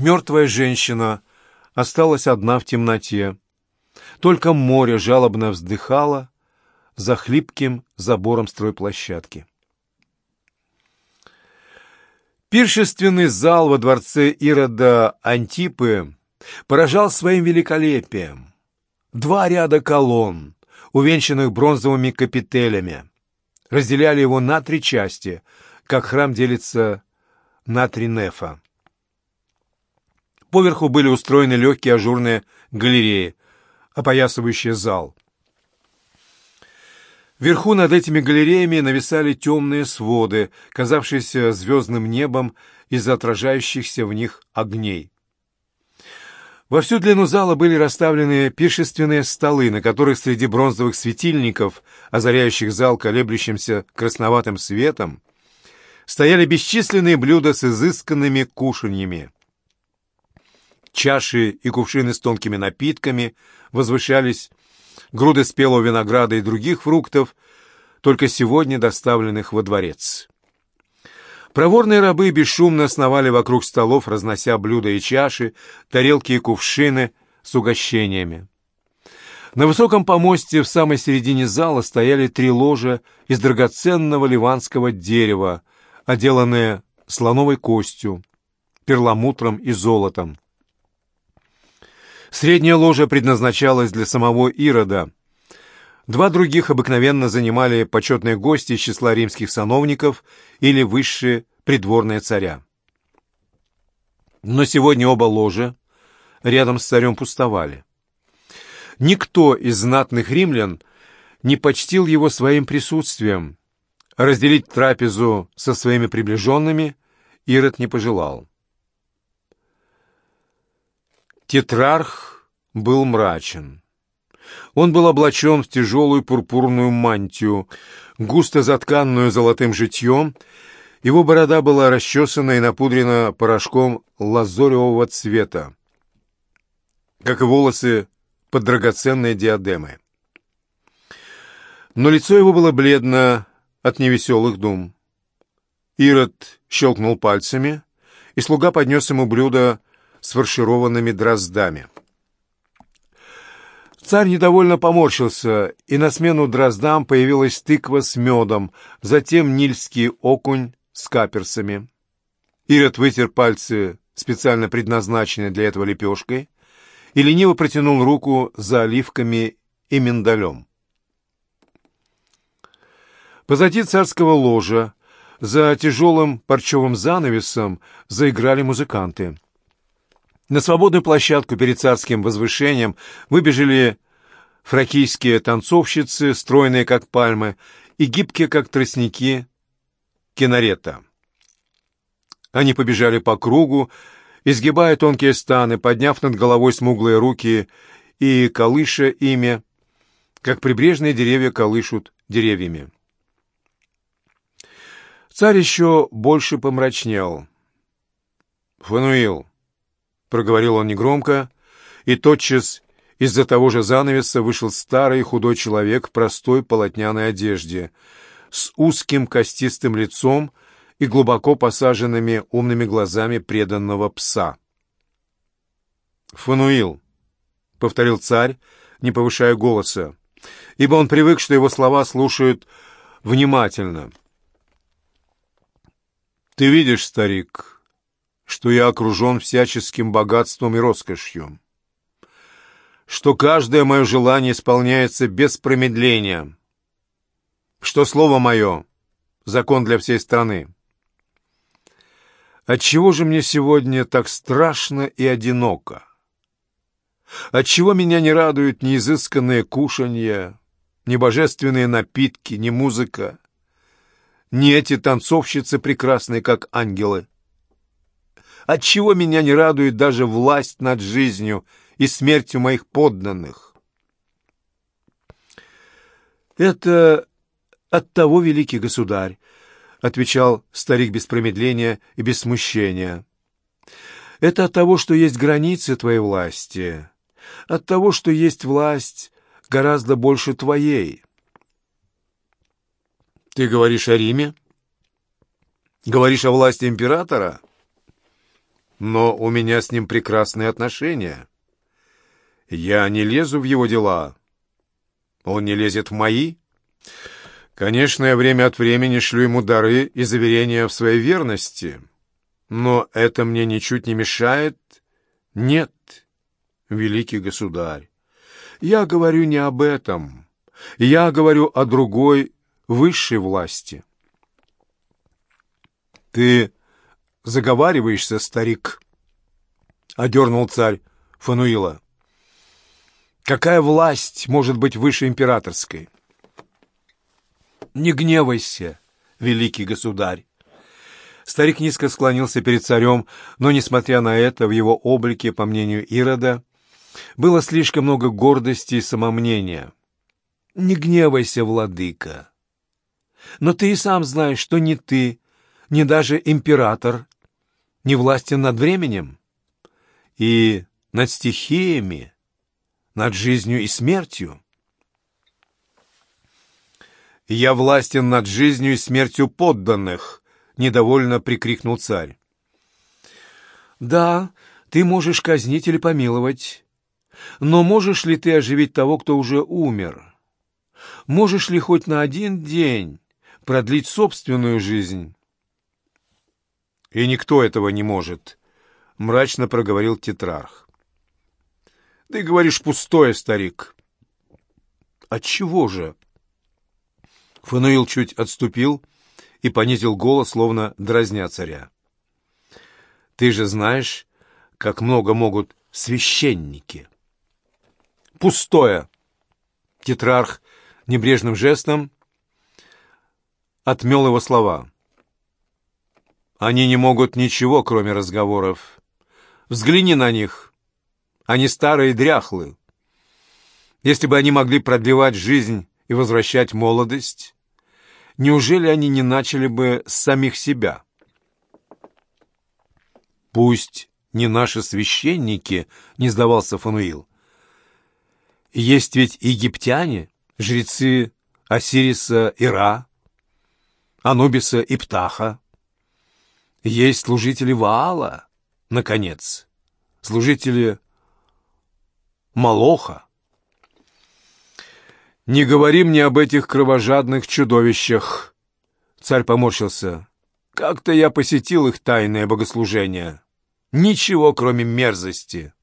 Мертвая женщина осталась одна в темноте. Только море жалобно вздыхало за хлипким забором стройплощадки. Пиршественный зал во дворце Ирода Антипы поражал своим великолепием. Два ряда колонн, увенчанных бронзовыми капителями, разделяли его на три части, как храм делится на три нефа. Поверху были устроены легкие ажурные галереи, опоясывающие зал. Вверху над этими галереями нависали темные своды, казавшиеся звездным небом из-за отражающихся в них огней. Во всю длину зала были расставлены пиршественные столы, на которых среди бронзовых светильников, озаряющих зал колеблющимся красноватым светом, стояли бесчисленные блюда с изысканными кушаньями. Чаши и кувшины с тонкими напитками возвышались, груды спелого винограда и других фруктов, только сегодня доставленных во дворец. Проворные рабы бесшумно сновали вокруг столов, разнося блюда и чаши, тарелки и кувшины с угощениями. На высоком помосте в самой середине зала стояли три ложа из драгоценного ливанского дерева, отделанные слоновой костью, перламутром и золотом. Средняя ложа предназначалась для самого Ирода. Два других обыкновенно занимали почетные гости из числа римских сановников или высшие придворные царя. Но сегодня оба ложа рядом с царем пустовали. Никто из знатных римлян не почтил его своим присутствием, разделить трапезу со своими приближенными Ирод не пожелал. Тетрарх был мрачен. Он был облачен в тяжелую пурпурную мантию, густо затканную золотым житьем. Его борода была расчесана и напудрена порошком лазоревого цвета, как и волосы под драгоценные диадемы. Но лицо его было бледно от невеселых дум. Ирод щелкнул пальцами, и слуга поднес ему блюдо с фаршированными дроздами. Царь недовольно поморщился, и на смену дроздам появилась тыква с медом, затем нильский окунь с каперсами. Ирод вытер пальцы, специально предназначенной для этого лепешкой, и лениво протянул руку за оливками и миндалем. Позади царского ложа, за тяжелым парчевым занавесом, заиграли музыканты — на свободную площадку перед царским возвышением выбежали фракийские танцовщицы, стройные как пальмы и гибкие как тростники кинарета. Они побежали по кругу, изгибая тонкие станы, подняв над головой смуглые руки и колыша ими, как прибрежные деревья колышут деревьями. Царь еще больше помрачнел. «Фануил, проговорил он негромко, и тотчас из-за того же занавеса вышел старый худой человек в простой полотняной одежде, с узким костистым лицом и глубоко посаженными умными глазами преданного пса. «Фануил», — повторил царь, не повышая голоса, ибо он привык, что его слова слушают внимательно. «Ты видишь, старик, что я окружен всяческим богатством и роскошью, что каждое мое желание исполняется без промедления, что слово мое — закон для всей страны. Отчего же мне сегодня так страшно и одиноко? Отчего меня не радуют ни изысканные кушанья, ни божественные напитки, ни музыка, ни эти танцовщицы прекрасные, как ангелы? Отчего меня не радует даже власть над жизнью и смертью моих подданных? Это от того, великий государь, — отвечал старик без промедления и без смущения. Это от того, что есть границы твоей власти, от того, что есть власть гораздо больше твоей. Ты говоришь о Риме? Говоришь о власти императора? Но у меня с ним прекрасные отношения. Я не лезу в его дела. Он не лезет в мои. Конечно, я время от времени шлю ему дары и заверения в своей верности, но это мне ничуть не мешает. Нет, великий государь, я говорю не об этом. Я говорю о другой, высшей власти. Ты заговариваешься, старик, — одернул царь Фануила. Какая власть может быть выше императорской? Не гневайся, великий государь. Старик низко склонился перед царем, но, несмотря на это, в его облике, по мнению Ирода, было слишком много гордости и самомнения. «Не гневайся, владыка. Но ты и сам знаешь, что ни ты, ни даже император не властен над временем и над стихиями, над жизнью и смертью. «Я властен над жизнью и смертью подданных», — недовольно прикрикнул царь. «Да, ты можешь казнить или помиловать, но можешь ли ты оживить того, кто уже умер? Можешь ли хоть на один день продлить собственную жизнь? И никто этого не может, мрачно проговорил тетрарх. Ты говоришь пустое, старик. Отчего же? Фануил чуть отступил и понизил голос, словно дразня царя. Ты же знаешь, как много могут священники. Пустое. Тетрарх небрежным жестом отмел его слова. Они не могут ничего, кроме разговоров. Взгляни на них. Они старые дряхлые. Если бы они могли продлевать жизнь и возвращать молодость, неужели они не начали бы с самих себя? Пусть не наши священники, не сдавался Фануил. Есть ведь египтяне, жрецы Осириса и Ра, Анубиса и Птаха. Есть служители Ваала, наконец, служители Малоха. «Не говори мне об этих кровожадных чудовищах!» Царь поморщился. «Как-то я посетил их тайное богослужение. Ничего, кроме мерзости.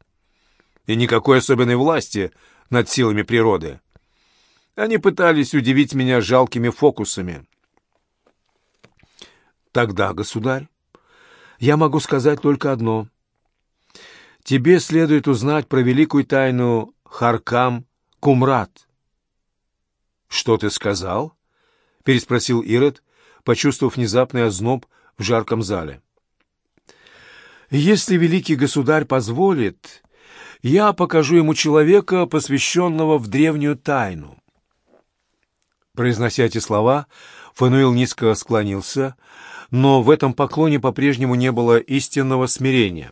И никакой особенной власти над силами природы. Они пытались удивить меня жалкими фокусами. Тогда, государь, я могу сказать только одно. Тебе следует узнать про великую тайну Харкам Кумрат. «Что ты сказал?» — переспросил Ирод, почувствовав внезапный озноб в жарком зале. «Если великий государь позволит, я покажу ему человека, посвященного в древнюю тайну». Произнося эти слова, Фануил низко склонился, но в этом поклоне по-прежнему не было истинного смирения.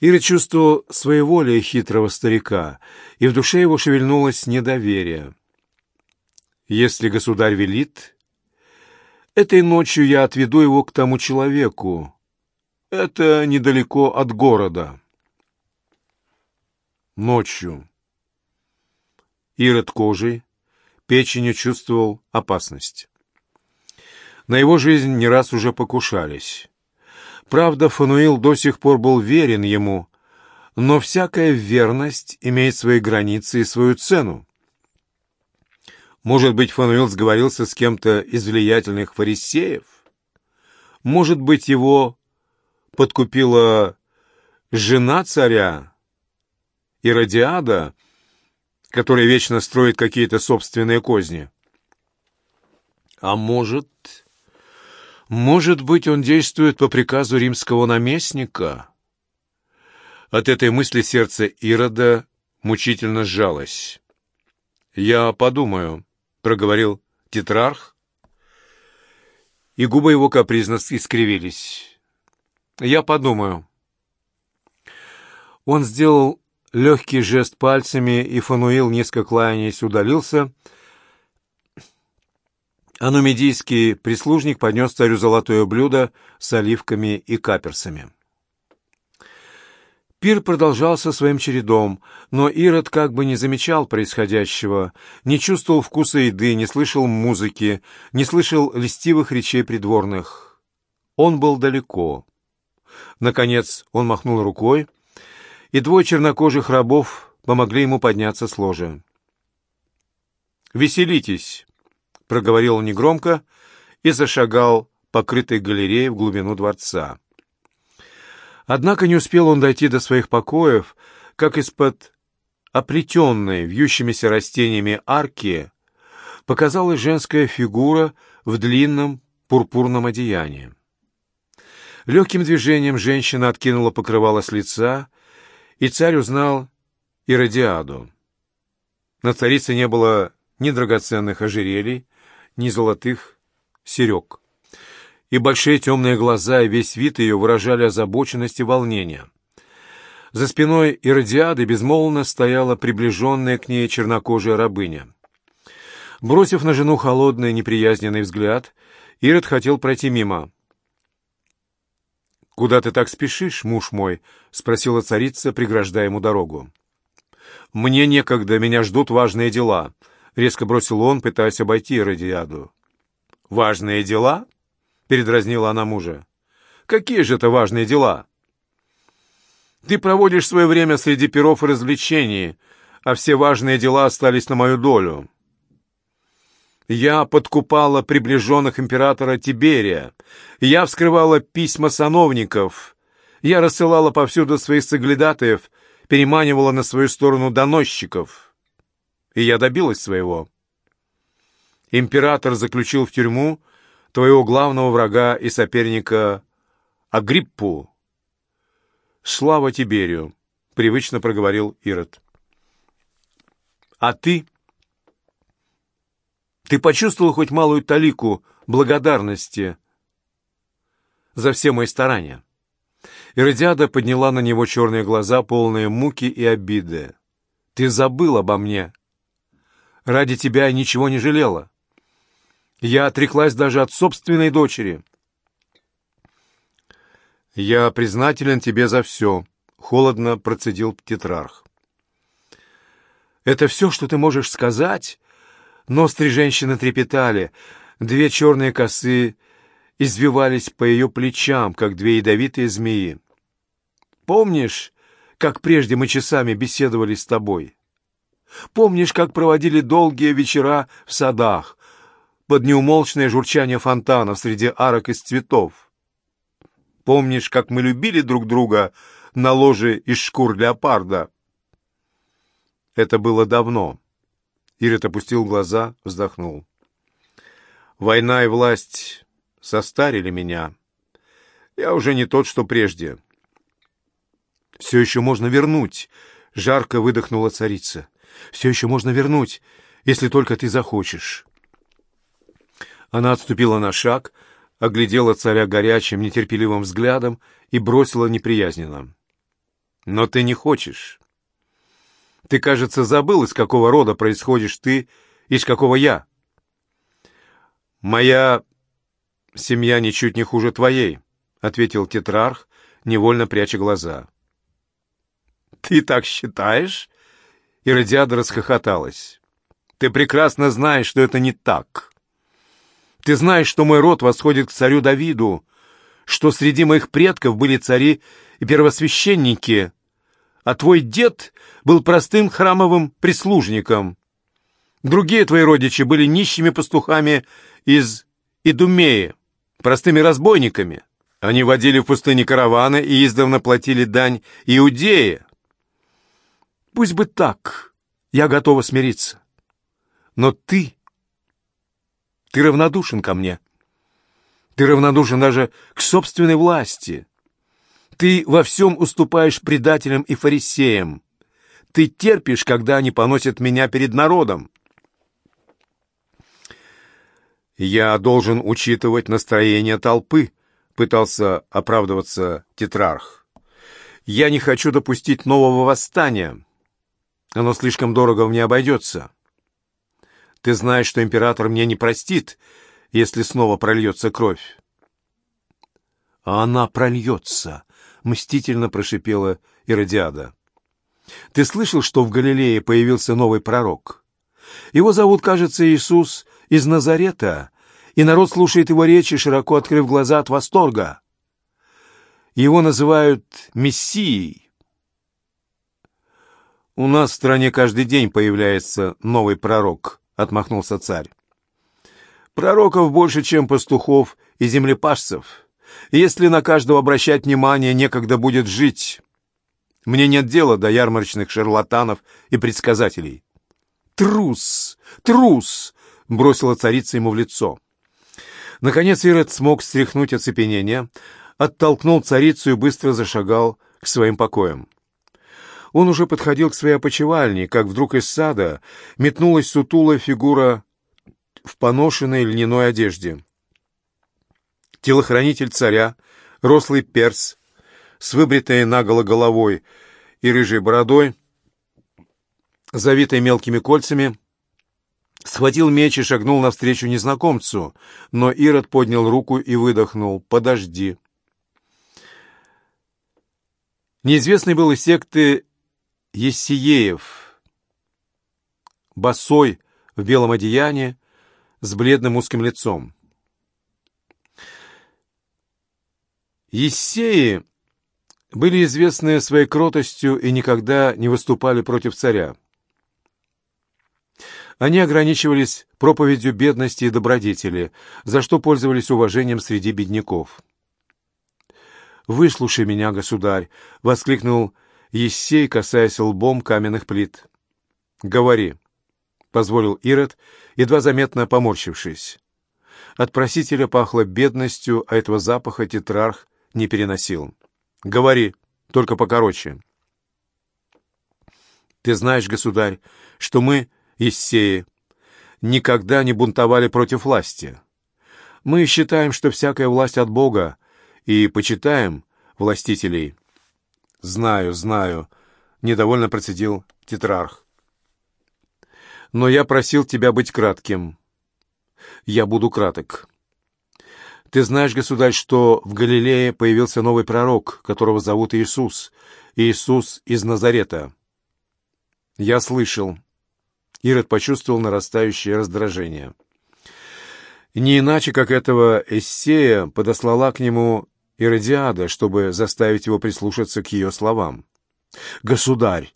Ира чувствовал своеволие хитрого старика, и в душе его шевельнулось недоверие. «Если государь велит, этой ночью я отведу его к тому человеку. Это недалеко от города». Ночью. Ирод кожей, печенью чувствовал опасность. На его жизнь не раз уже покушались. Правда, Фануил до сих пор был верен ему, но всякая верность имеет свои границы и свою цену. Может быть, Фануил сговорился с кем-то из влиятельных фарисеев? Может быть, его подкупила жена царя, Иродиада, который вечно строит какие-то собственные козни. А может... Может быть, он действует по приказу римского наместника? От этой мысли сердце Ирода мучительно сжалось. «Я подумаю», — проговорил тетрарх, и губы его капризно искривились. «Я подумаю». Он сделал легкий жест пальцами, и Фануил, низко кланяясь, удалился. А прислужник поднес царю золотое блюдо с оливками и каперсами. Пир продолжался своим чередом, но Ирод как бы не замечал происходящего, не чувствовал вкуса еды, не слышал музыки, не слышал льстивых речей придворных. Он был далеко. Наконец он махнул рукой, и двое чернокожих рабов помогли ему подняться с ложа. «Веселитесь», — проговорил негромко и зашагал по крытой галерее в глубину дворца. Однако не успел он дойти до своих покоев, как из-под оплетенной вьющимися растениями арки показалась женская фигура в длинном пурпурном одеянии. Легким движением женщина откинула покрывало с лица, и царь узнал Иродиаду. На царице не было ни драгоценных ожерелий, ни золотых серег и большие темные глаза и весь вид ее выражали озабоченность и волнение. За спиной Иродиады безмолвно стояла приближенная к ней чернокожая рабыня. Бросив на жену холодный неприязненный взгляд, Ирод хотел пройти мимо. «Куда ты так спешишь, муж мой?» — спросила царица, преграждая ему дорогу. «Мне некогда, меня ждут важные дела», — резко бросил он, пытаясь обойти Иродиаду. «Важные дела?» — передразнила она мужа. «Какие же это важные дела?» «Ты проводишь свое время среди перов и развлечений, а все важные дела остались на мою долю. Я подкупала приближенных императора Тиберия, я вскрывала письма сановников, я рассылала повсюду своих соглядатаев, переманивала на свою сторону доносчиков. И я добилась своего. Император заключил в тюрьму твоего главного врага и соперника Агриппу. Слава Тиберию, привычно проговорил Ирод. А ты? Ты почувствовал хоть малую талику благодарности за все мои старания? Иродиада подняла на него черные глаза, полные муки и обиды. Ты забыл обо мне. Ради тебя ничего не жалела. Я отреклась даже от собственной дочери. «Я признателен тебе за все», — холодно процедил тетрарх. «Это все, что ты можешь сказать?» Ноздри женщины трепетали, две черные косы извивались по ее плечам, как две ядовитые змеи. «Помнишь, как прежде мы часами беседовали с тобой? Помнишь, как проводили долгие вечера в садах, под неумолчное журчание фонтанов среди арок из цветов. Помнишь, как мы любили друг друга на ложе из шкур леопарда? Это было давно. Ирит опустил глаза, вздохнул. Война и власть состарили меня. Я уже не тот, что прежде. Все еще можно вернуть, жарко выдохнула царица. Все еще можно вернуть, если только ты захочешь. Она отступила на шаг, оглядела царя горячим, нетерпеливым взглядом и бросила неприязненно. «Но ты не хочешь. Ты, кажется, забыл, из какого рода происходишь ты, из какого я. Моя семья ничуть не хуже твоей», — ответил тетрарх, невольно пряча глаза. «Ты так считаешь?» Иродиада расхохоталась. «Ты прекрасно знаешь, что это не так. Ты знаешь, что мой род восходит к царю Давиду, что среди моих предков были цари и первосвященники, а твой дед был простым храмовым прислужником. Другие твои родичи были нищими пастухами из Идумеи, простыми разбойниками. Они водили в пустыне караваны и издавна платили дань Иудее. Пусть бы так, я готова смириться. Но ты ты равнодушен ко мне. Ты равнодушен даже к собственной власти. Ты во всем уступаешь предателям и фарисеям. Ты терпишь, когда они поносят меня перед народом. Я должен учитывать настроение толпы, пытался оправдываться тетрарх. Я не хочу допустить нового восстания. Оно слишком дорого мне обойдется. Ты знаешь, что император мне не простит, если снова прольется кровь. — А она прольется, — мстительно прошипела Иродиада. «Ты слышал, что в Галилее появился новый пророк? Его зовут, кажется, Иисус из Назарета, и народ слушает его речи, широко открыв глаза от восторга. Его называют Мессией. «У нас в стране каждый день появляется новый пророк», — отмахнулся царь. «Пророков больше, чем пастухов и землепашцев. Если на каждого обращать внимание, некогда будет жить. Мне нет дела до ярмарочных шарлатанов и предсказателей». «Трус! Трус!» — бросила царица ему в лицо. Наконец Ирод смог стряхнуть оцепенение, оттолкнул царицу и быстро зашагал к своим покоям. Он уже подходил к своей опочивальне, как вдруг из сада метнулась сутулая фигура в поношенной льняной одежде. Телохранитель царя, рослый перс, с выбритой наголо головой и рыжей бородой, завитой мелкими кольцами, схватил меч и шагнул навстречу незнакомцу, но Ирод поднял руку и выдохнул «Подожди». Неизвестный был из секты Ессиеев, босой, в белом одеянии, с бледным узким лицом. Ессеи были известны своей кротостью и никогда не выступали против царя. Они ограничивались проповедью бедности и добродетели, за что пользовались уважением среди бедняков. «Выслушай меня, государь!» — воскликнул Ессей, касаясь лбом каменных плит. «Говори!» — позволил Ирод, едва заметно поморщившись. От просителя пахло бедностью, а этого запаха тетрарх не переносил. «Говори, только покороче!» «Ты знаешь, государь, что мы Иссеи, никогда не бунтовали против власти. Мы считаем, что всякая власть от Бога, и почитаем властителей. Знаю, знаю, недовольно процедил тетрарх. Но я просил тебя быть кратким. Я буду краток. Ты знаешь, государь, что в Галилее появился новый пророк, которого зовут Иисус, Иисус из Назарета. Я слышал. Ирод почувствовал нарастающее раздражение. Не иначе, как этого Эссея подослала к нему Иродиада, чтобы заставить его прислушаться к ее словам. «Государь!»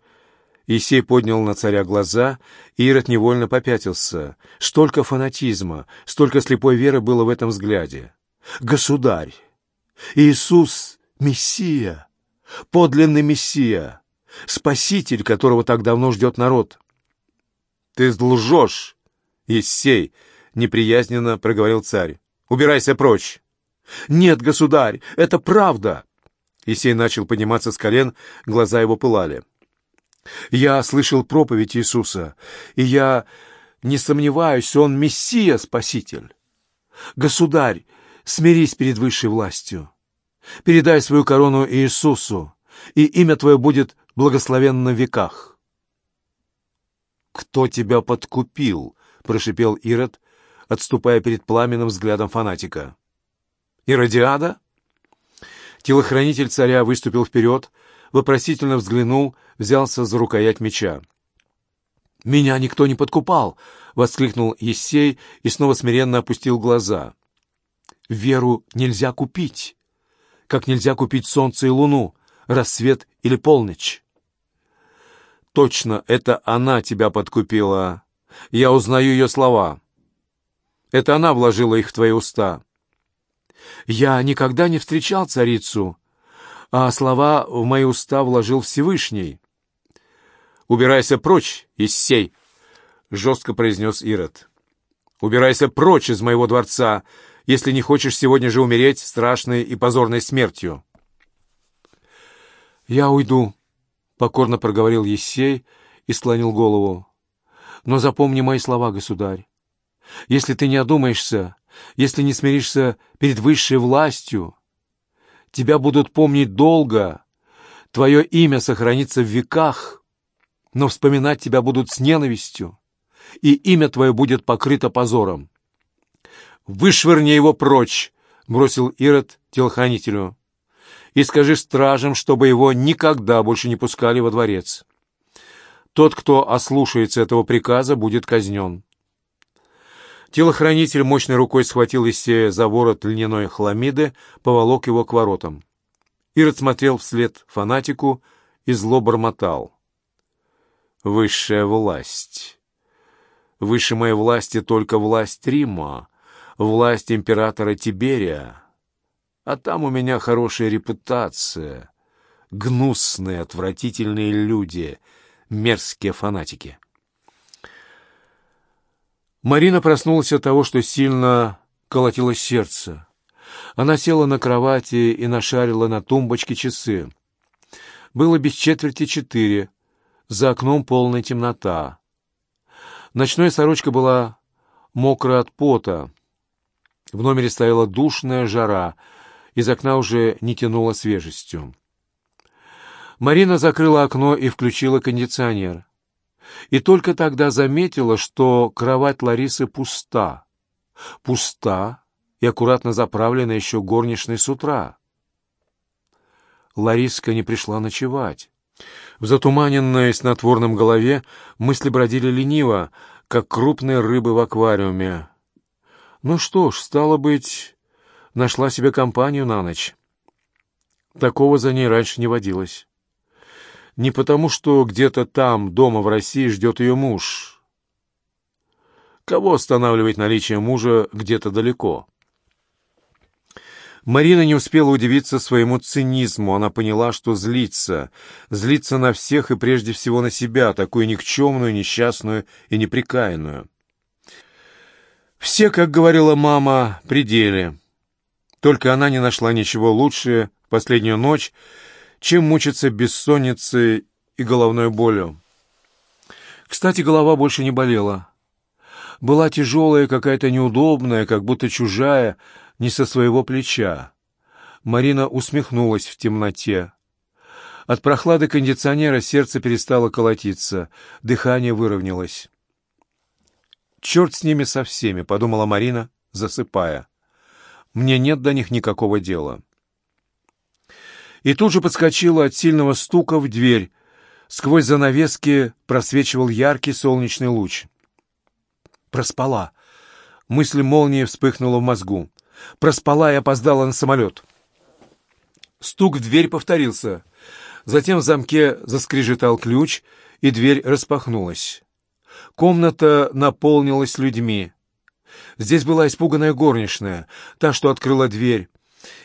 Исей поднял на царя глаза, и Ирод невольно попятился. Столько фанатизма, столько слепой веры было в этом взгляде. «Государь! Иисус — Мессия! Подлинный Мессия! Спаситель, которого так давно ждет народ!» «Ты лжешь, Ессей!» — неприязненно проговорил царь. «Убирайся прочь!» «Нет, государь, это правда!» Есей начал подниматься с колен, глаза его пылали. «Я слышал проповедь Иисуса, и я не сомневаюсь, он Мессия-спаситель. Государь, смирись перед высшей властью. Передай свою корону Иисусу, и имя твое будет благословенно в веках». «Кто тебя подкупил?» — прошипел Ирод, отступая перед пламенным взглядом фанатика. «Иродиада?» Телохранитель царя выступил вперед, вопросительно взглянул, взялся за рукоять меча. «Меня никто не подкупал!» — воскликнул Ессей и снова смиренно опустил глаза. «Веру нельзя купить, как нельзя купить солнце и луну, рассвет или полночь». Точно, это она тебя подкупила. Я узнаю ее слова. Это она вложила их в твои уста. Я никогда не встречал царицу, а слова в мои уста вложил Всевышний. «Убирайся прочь, Иссей!» — жестко произнес Ирод. «Убирайся прочь из моего дворца, если не хочешь сегодня же умереть страшной и позорной смертью». «Я уйду», покорно проговорил Ессей и склонил голову. Но запомни мои слова, государь. Если ты не одумаешься, если не смиришься перед высшей властью, тебя будут помнить долго, твое имя сохранится в веках, но вспоминать тебя будут с ненавистью, и имя твое будет покрыто позором. «Вышвырни его прочь!» — бросил Ирод телохранителю. и скажи стражам, чтобы его никогда больше не пускали во дворец. Тот, кто ослушается этого приказа, будет казнен. Телохранитель мощной рукой схватил Исея за ворот льняной хламиды, поволок его к воротам. Ирод смотрел вслед фанатику и зло бормотал. «Высшая власть. Выше моей власти только власть Рима, власть императора Тиберия. А там у меня хорошая репутация. Гнусные, отвратительные люди, мерзкие фанатики». Марина проснулась от того, что сильно колотилось сердце. Она села на кровати и нашарила на тумбочке часы. Было без четверти четыре. За окном полная темнота. Ночная сорочка была мокрая от пота. В номере стояла душная жара. Из окна уже не тянуло свежестью. Марина закрыла окно и включила кондиционер и только тогда заметила, что кровать Ларисы пуста. Пуста и аккуратно заправлена еще горничной с утра. Лариска не пришла ночевать. В затуманенной снотворном голове мысли бродили лениво, как крупные рыбы в аквариуме. Ну что ж, стало быть, нашла себе компанию на ночь. Такого за ней раньше не водилось. Не потому, что где-то там, дома в России, ждет ее муж. Кого останавливать наличие мужа где-то далеко? Марина не успела удивиться своему цинизму. Она поняла, что злится. Злится на всех и прежде всего на себя, такую никчемную, несчастную и неприкаянную. Все, как говорила мама, пределе. Только она не нашла ничего лучше последнюю ночь, чем мучиться бессонницей и головной болью. Кстати, голова больше не болела. Была тяжелая, какая-то неудобная, как будто чужая, не со своего плеча. Марина усмехнулась в темноте. От прохлады кондиционера сердце перестало колотиться, дыхание выровнялось. «Черт с ними со всеми», — подумала Марина, засыпая. «Мне нет до них никакого дела» и тут же подскочила от сильного стука в дверь. Сквозь занавески просвечивал яркий солнечный луч. Проспала. Мысль молнии вспыхнула в мозгу. Проспала и опоздала на самолет. Стук в дверь повторился. Затем в замке заскрежетал ключ, и дверь распахнулась. Комната наполнилась людьми. Здесь была испуганная горничная, та, что открыла дверь.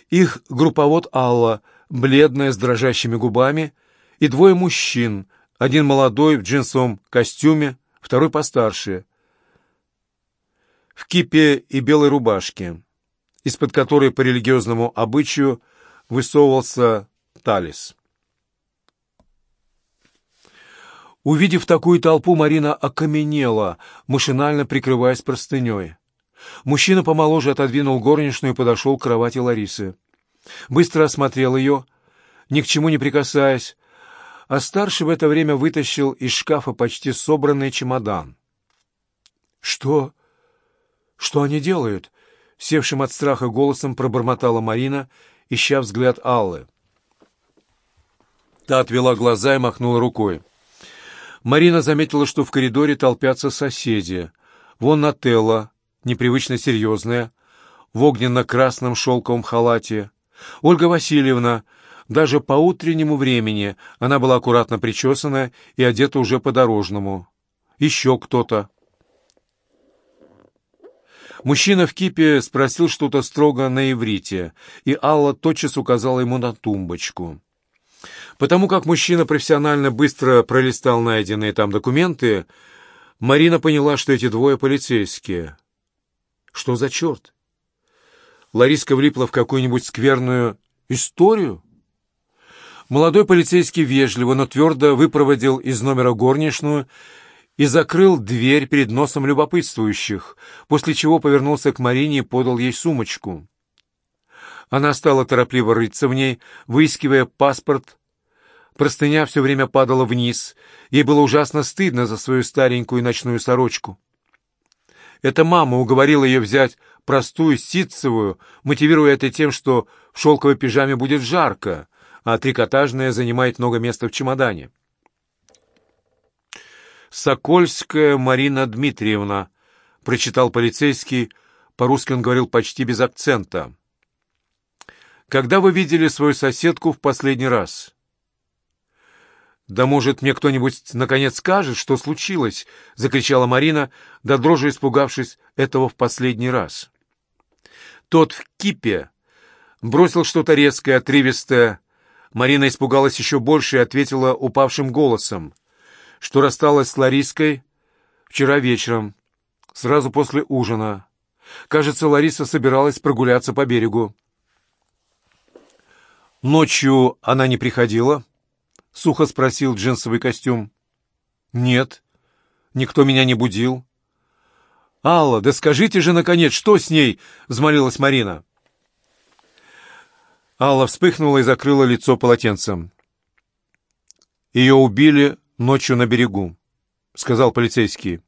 Их групповод Алла — бледная, с дрожащими губами, и двое мужчин, один молодой в джинсовом костюме, второй постарше, в кипе и белой рубашке, из-под которой по религиозному обычаю высовывался талис. Увидев такую толпу, Марина окаменела, машинально прикрываясь простыней. Мужчина помоложе отодвинул горничную и подошел к кровати Ларисы. Быстро осмотрел ее, ни к чему не прикасаясь, а старший в это время вытащил из шкафа почти собранный чемодан. «Что? Что они делают?» — севшим от страха голосом пробормотала Марина, ища взгляд Аллы. Та отвела глаза и махнула рукой. Марина заметила, что в коридоре толпятся соседи. Вон Нателла, непривычно серьезная, в огненно-красном шелковом халате, Ольга Васильевна, даже по утреннему времени она была аккуратно причесана и одета уже по-дорожному. Еще кто-то. Мужчина в кипе спросил что-то строго на иврите, и Алла тотчас указала ему на тумбочку. Потому как мужчина профессионально быстро пролистал найденные там документы, Марина поняла, что эти двое полицейские. Что за черт? Лариска влипла в какую-нибудь скверную историю? Молодой полицейский вежливо, но твердо выпроводил из номера горничную и закрыл дверь перед носом любопытствующих, после чего повернулся к Марине и подал ей сумочку. Она стала торопливо рыться в ней, выискивая паспорт. Простыня все время падала вниз. Ей было ужасно стыдно за свою старенькую ночную сорочку. Эта мама уговорила ее взять простую ситцевую, мотивируя это тем, что в шелковой пижаме будет жарко, а трикотажная занимает много места в чемодане. «Сокольская Марина Дмитриевна», — прочитал полицейский, по-русски он говорил почти без акцента. «Когда вы видели свою соседку в последний раз?» «Да может, мне кто-нибудь наконец скажет, что случилось?» — закричала Марина, до дрожи испугавшись этого в последний раз. Тот в кипе бросил что-то резкое, отрывистое. Марина испугалась еще больше и ответила упавшим голосом, что рассталась с Лариской вчера вечером, сразу после ужина. Кажется, Лариса собиралась прогуляться по берегу. Ночью она не приходила? — сухо спросил джинсовый костюм. «Нет, никто меня не будил». «Алла, да скажите же, наконец, что с ней?» — взмолилась Марина. Алла вспыхнула и закрыла лицо полотенцем. «Ее убили ночью на берегу», — сказал полицейский.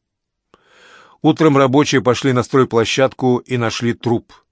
Утром рабочие пошли на стройплощадку и нашли труп —